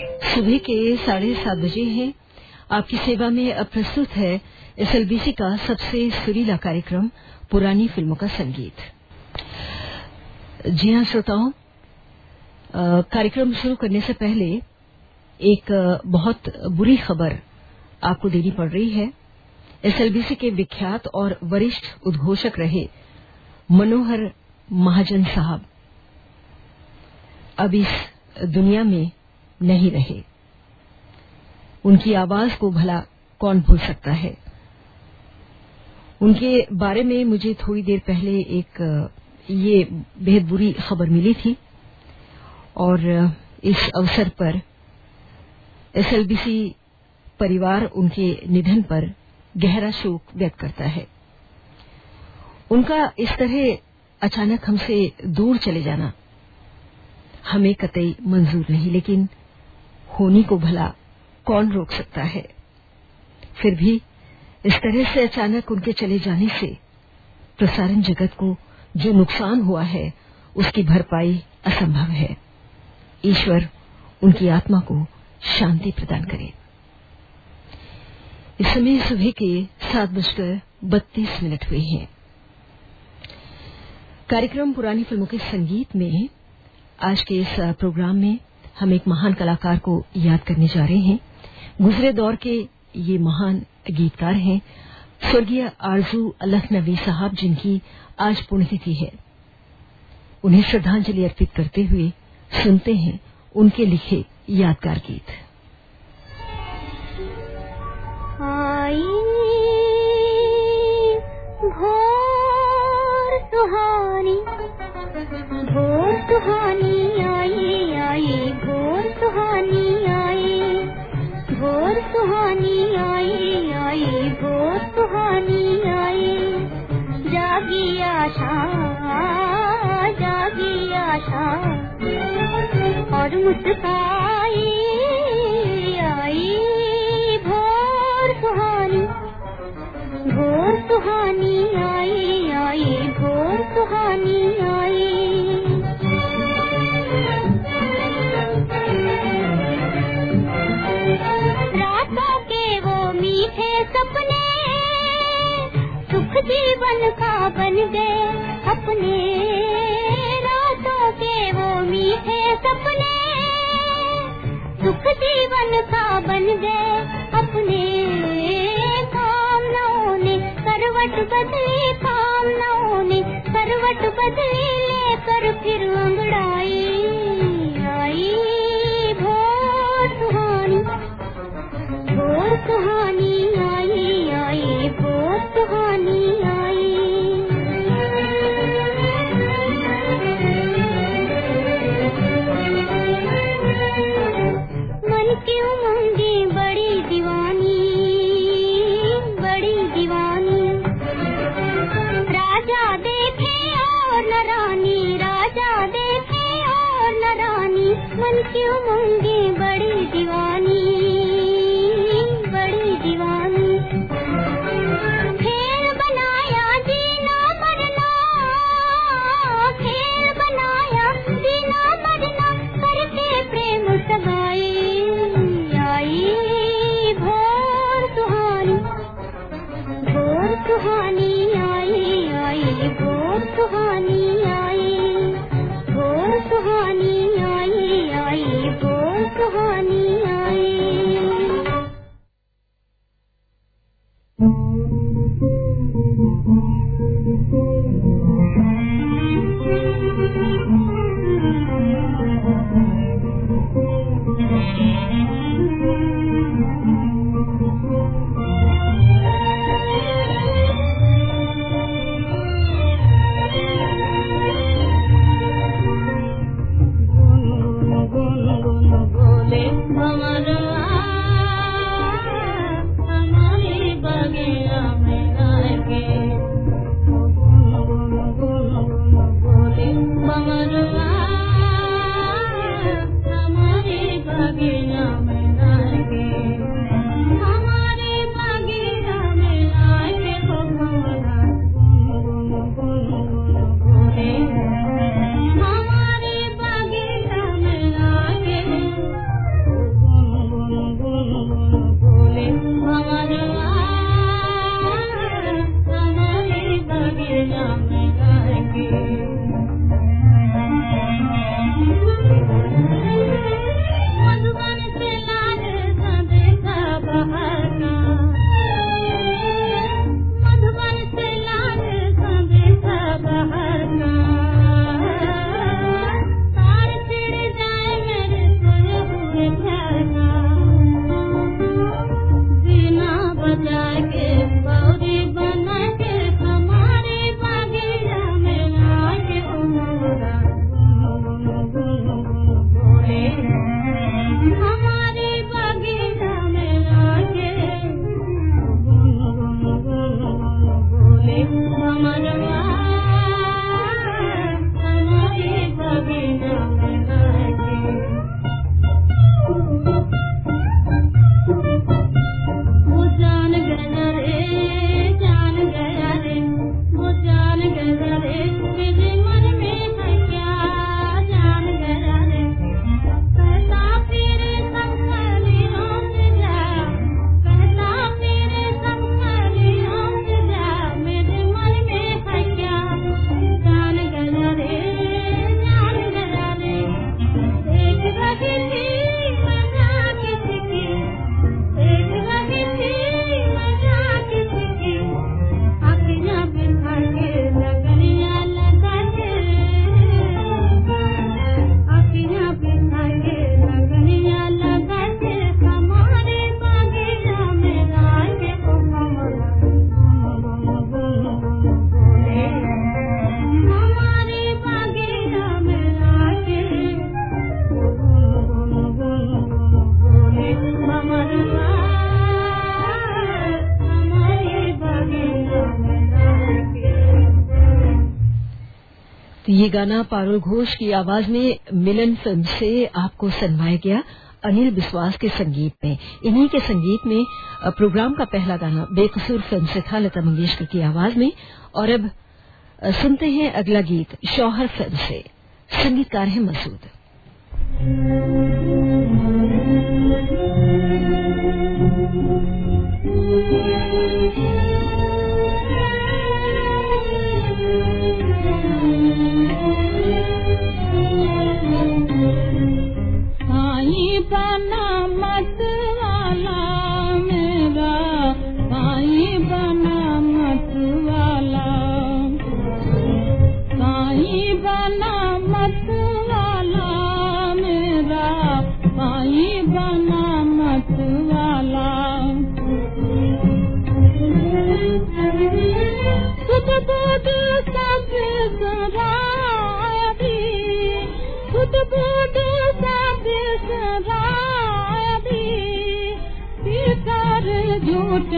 सुबह के साढ़े सात बजे हैं। आपकी सेवा में अब प्रस्तुत है एसएलबीसी का सबसे सुरीला कार्यक्रम, पुरानी फ़िल्मों का संगीत। जी हाँ, श्रोताओं कार्यक्रम शुरू करने से पहले एक बहुत बुरी खबर आपको देनी पड़ रही है। एसएलबीसी के विख्यात और वरिष्ठ उद्घोषक रहे मनोहर महाजन साहब। अब इस दुनिया में नहीं रहे। उनकी आवाज़ को भला कौन भूल सकता है? उनके बारे में मुझे थोड़ी देर पहले एक, ये बेहद बुरी खबर मिली थी और इस अवसर पर एसएलबीसी परिवार उनके निधन पर गहरा शोक व्यक्त करता है। उनका इस तरह अचानक हमसे दूर चले जाना हमें कतई मंजूर नहीं, लेकिन होनी को भला कौन रोक सकता है? फिर भी इस तरह से अचानक उनके चले जाने से प्रसारण जगत को जो नुकसान हुआ है, उसकी भरपाई असंभव है। ईश्वर उनकी आत्मा को शांति प्रदान करे। इस समय सुबह के सात बजकर बत्तीस मिनट हुए हैं। कार्यक्रम पुरानी फ़िल्मों के संगीत में आज के इस प्रोग्राम में हम एक महान कलाकार को याद करने जा रहे हैं। गुजरे दौर के ये महान गीतकार हैं, स्वर्गीय आरज़ू लखनवी साहब, जिनकी आज पुण्यतिथि है। उन्हें श्रद्धांजलि अर्पित करते हुए सुनते हैं उनके लिखे यादगार गीत। जीवन का बन गए अपने। रातों के वो मीठे सपने गाना पारुल घोष की आवाज़ में मिलन फ़िल्म से आपको सुनवाया गया अनिल विश्वास के संगीत में। इन्हीं के संगीत में प्रोग्राम का पहला गाना बेकसूर फ़िल्म से था, लता मंगेशकर की आवाज़ में। और अब सुनते हैं अगला गीत शौहर फ़िल्म से। संगीतकार है मसूद। सजावट से झूठ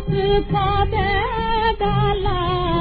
සුඛ බදාලා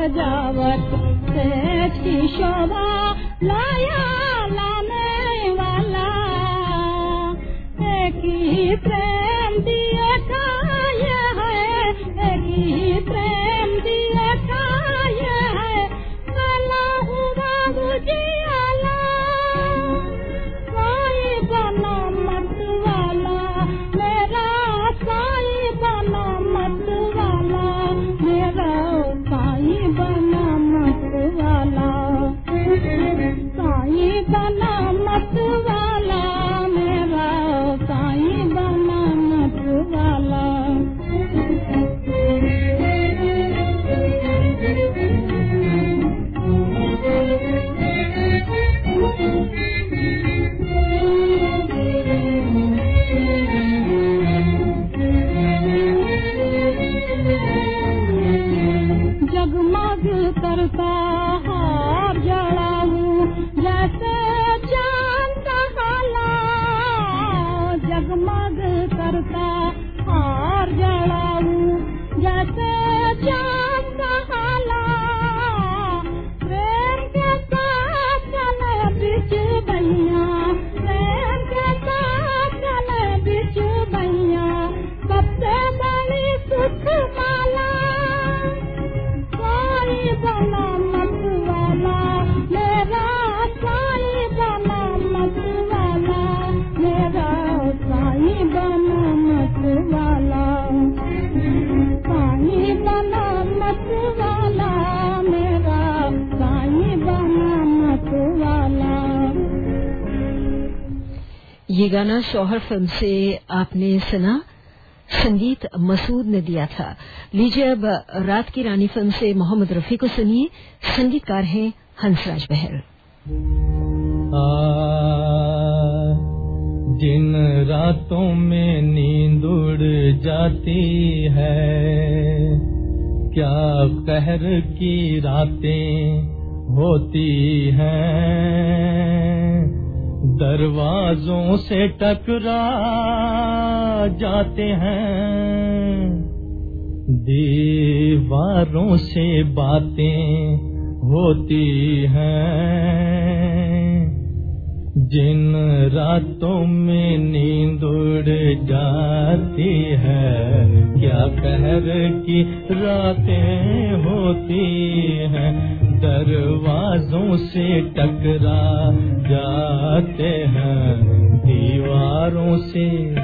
राजा ये गाना शौहर फ़िल्म से आपने सुना? संगीत मसूद ने दिया था। लीजिए अब रात की रानी फ़िल्म से मोहम्मद रफी को सुनिए। संगीतकार हैं हंसराज बहल जिन रातों में नींद उड़ जाती है। क्या कहर की रातें होती हैं? दरवाजों से टकरा जाते हैं। दीवारों से बातें होती हैं। जिन रातों में नींद उड़ जाती है, क्या कहर की रातें होती हैं? दरवाजों से टकरा जाते हैं। दीवारों से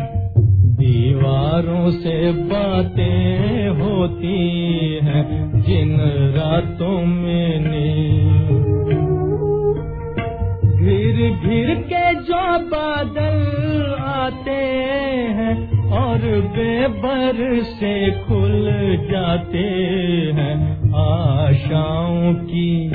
दीवारों से बातें होती हैं जिन रातों में घिर घिर के जो बादल आते हैं और बेबर से खुल जाते हैं। आशाओं की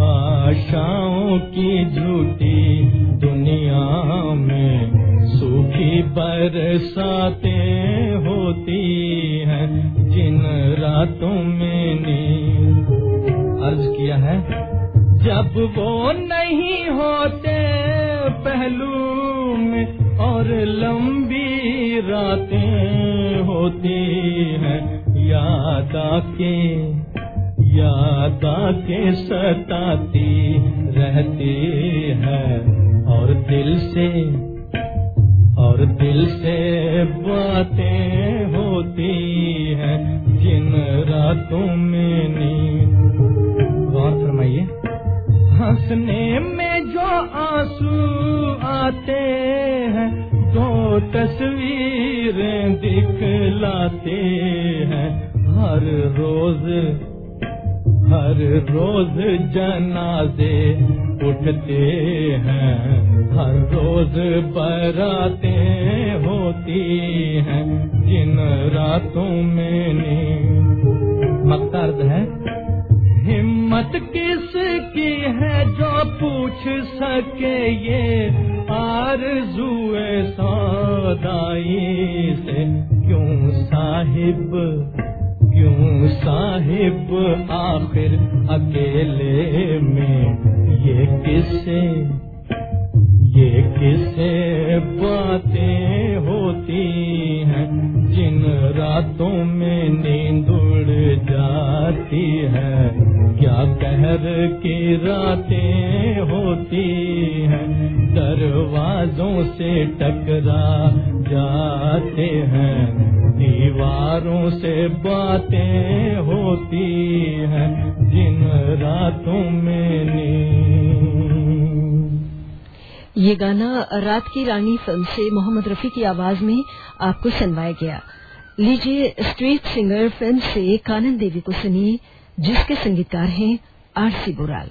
आशाओं की झूठी दुनिया में सूखी बरसातें होती हैं, जिन रातों में नींद अर्ज़ किया है। जब वो नहीं होते पहलू में, और लंबी रातें होती हैं, याद आके याद आके सताती रहती है। और दिल से, और दिल से बातें होती हैं। जिन रातों में नींद, गौर फरमाइए। हंसने में जो आँसू आते हैं तो तस्वीरें दिखलाते हैं। हर रोज हर रोज जनाजे उठते हैं, हर रोज बराते होती हैं। जिन रातों में नींद मकदर्द है। हिम्मत किसकी है जो पूछ सके ये? आरज़ुए सौदाई से, क्यों साहिब क्यों साहिब आखिर अकेले में ये किसे ये किसे बातें होती हैं जिन रातों में नींद उड़ जाती है? क्या कहर की रातें होती हैं? दरवाजों से टकरा जाते हैं। दीवारों से बातें होती हैं, जिन रातों में नींद। ये गाना रात की रानी फ़िल्म से मोहम्मद रफी की आवाज़ में आपको सुनवाया गया। लीजिए स्ट्रीट सिंगर फ़िल्म से कानन देवी को सुनिए, जिसके संगीतकार हैं आरसी बुराल।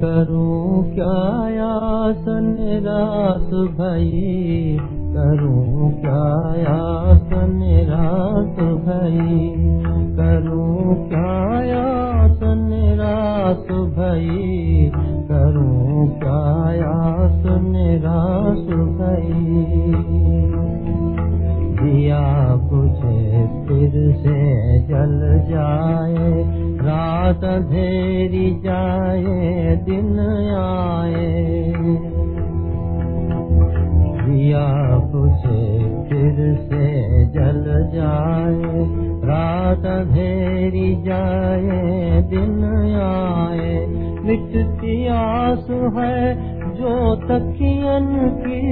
करूँ क्या यास निराश भई? करूँ क्या यास निराश भई? करूँ क्या यास निराश भई? करूँ क्या यास निराश भई? दिया बुझे फिर से जल जाए रात अंधेरी जाए दिन आए। दिया बुझे फिर से जल जाए रात अंधेरी जाए दिन आए। मिटती आस है जो तकियन की।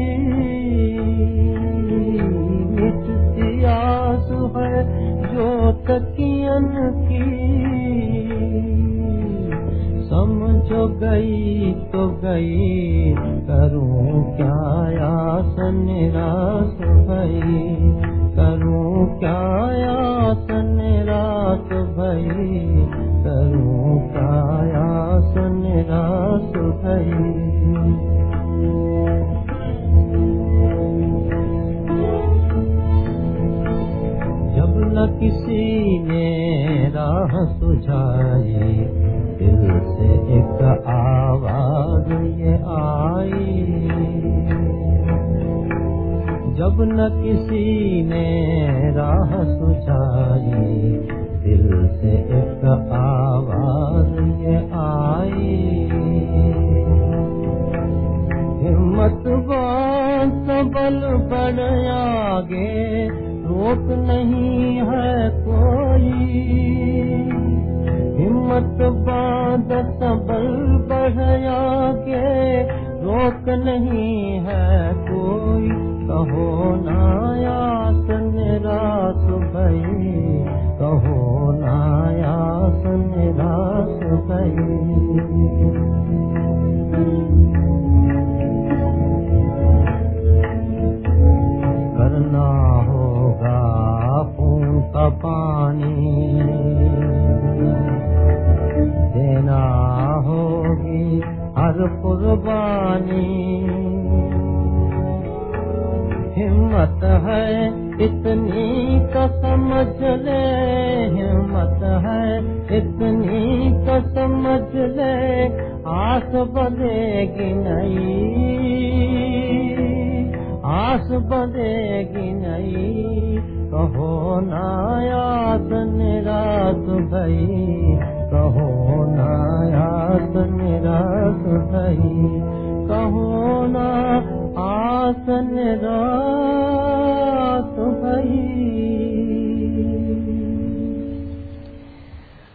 मिटती आस है जो तकियन की जो गई तो गई करूँ क्या? आस निराश भई करूँ क्या? आस निराश भई करूँ क्या? आस निराश भई न किसी ने राह सुझाई, दिल जब न किसी ने राह सुझाई। दिल से एक आवाज़ ये आई। हिम्मत बात बल बढ़ आगे, रोक नहीं है कोई। हिम्मत बात सबल बढ़ आगे, रोक नहीं है कोई। कहो नायास निराश भई कहो नायास निराश भई करना होगा खून का पानी, देना होगी हर कुर्बानी। हिम्मत है, इतनी का समझ ले, हिम्मत है, इतनी का समझ ले, आस बनेगी नहीं आस बनेगी नहीं कहो नायास निराश भई कहो नायास निराश भई कहो ना आस निराश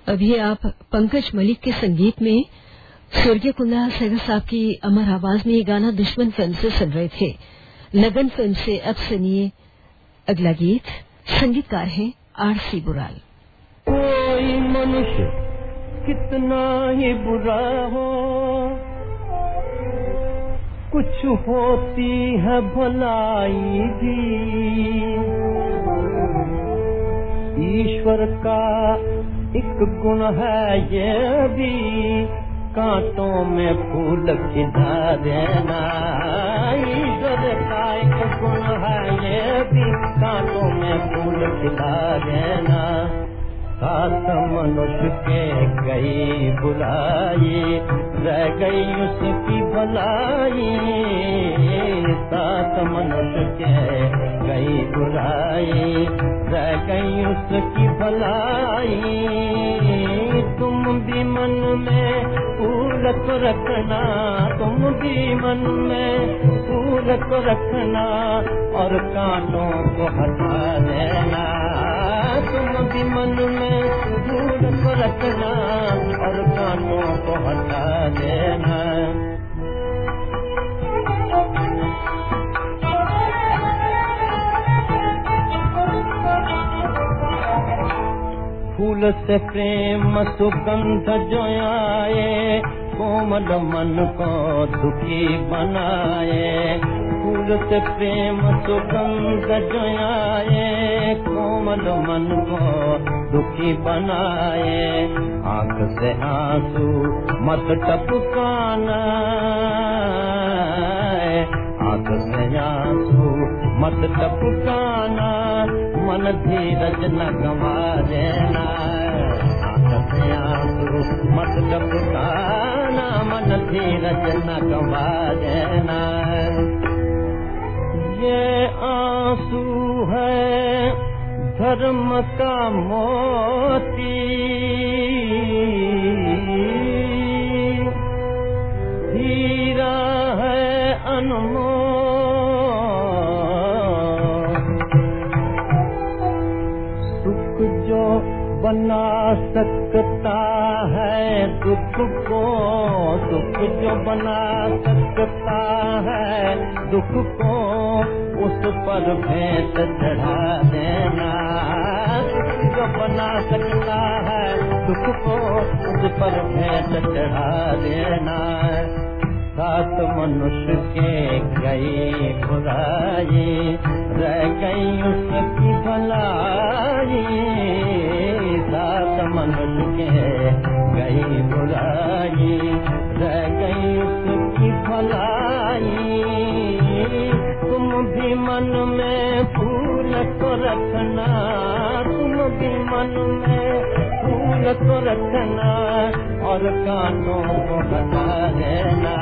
अभी आप पंकज मलिक के संगीत में स्वर्गीय कुंदा सैगल साहब की अमर आवाज़ में ये गाना दुश्मन फ़िल्म से सुन रहे थे। लगन फ़िल्म से अब सुनिए अगला गीत। संगीतकार हैं आर सी बुराल। कोई मनुष्य कितना ही बुरा हो कुछ होती है भलाई भी। ईश्वर का एक गुण है ये भी, कांटों में फूल खिला देना ईश्वर का एक गुण है ये भी, कांटों में फूल खिला देना सात मनुष्य के गई बुलाई, रह गई उसकी भलाई। सात मनुष्य के गई बुलाई, रह गई उसकी भलाई। तुम भी मन में फूल रखना, तुम भी मन में फूल रखना और कानों को हटा देना। भी मन में फूल को रखना और कानों को हटा देना। फूल से प्रेम सुगंध जो आए, कोमल मन को दुखी बनाए। फूल से प्रेम जो आए कोमल मन को दुखी बनाए। आंख से आंसू मत टपकाना आंख से आंसू मत टपकाना मन धीरज न गवा देना। आंख से आंसू मत टपकाना मन धीरज न गवा देना ये आँसू है धर्म का मोती। हीरा है अनमोल। सुख जो बना सकता है, दुख को सुख जो बना सकता है दुख को उस पर भेंट चढ़ा देना। जो बना सकता है दुख को उस पर भेंट चढ़ा देना। सात मनुष्य के गई बुराई रह गई उसकी भलाई। सात मनुष्य के गई बुराई रह गई भलाई। तुम भी मन में फूल को रखना तुम भी मन में फूल को रखना और कानों देना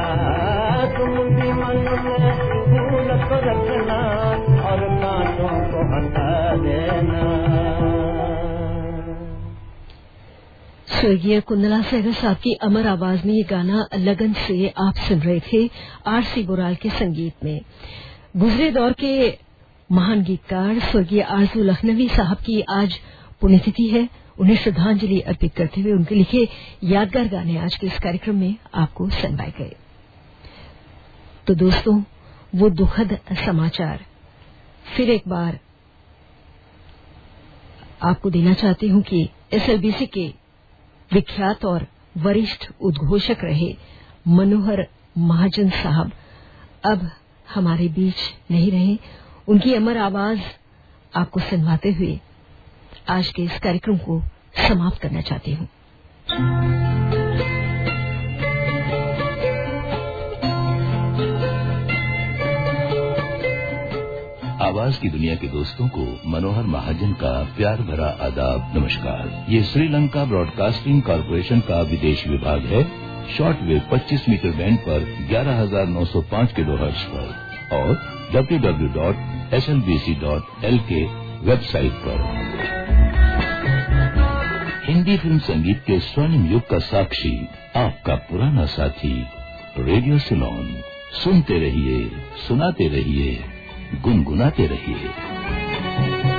तुम भी मन में फूल को रखना और कानों देना स्वर्गीय कुंदला सहगल साहब की अमर आवाज़ में ये गाना लगन से आप सुन रहे थे आर सी बोराल के संगीत में। गुजरे दौर के महान गीतकार स्वर्गीय आरज़ू लखनवी साहब की आज पुण्यतिथि है। उन्हें श्रद्धांजलि अर्पित करते हुए उनके लिखे यादगार गाने आज के इस कार्यक्रम में आपको सुनवाए गए। तो दोस्तों, वो दुखद समाचार फिर एक बार आपको देना चाहती हूँ कि एसएलबीसी के विख्यात और वरिष्ठ उद्घोषक रहे मनोहर महाजन साहब। अब हमारे बीच नहीं रहे। उनकी अमर आवाज़ आपको सुनवाते हुए आज के इस कार्यक्रम को समाप्त करना चाहती हूँ। आवाज़ की दुनिया के दोस्तों को मनोहर महाजन का प्यार भरा आदाब नमस्कार। ये श्रीलंका ब्रॉडकास्टिंग कॉरपोरेशन का विदेश विभाग है। शॉर्ट वेव 25 मीटर बैंड पर 11,905 किलो हर्ट्ज पर और www.slbc.lk वेबसाइट पर। हिंदी फ़िल्म संगीत के स्वर्णिम युग का साक्षी आपका पुराना साथी रेडियो सिलोन। सुनते रहिए सुनाते रहिए। गुनगुनाते रहिए।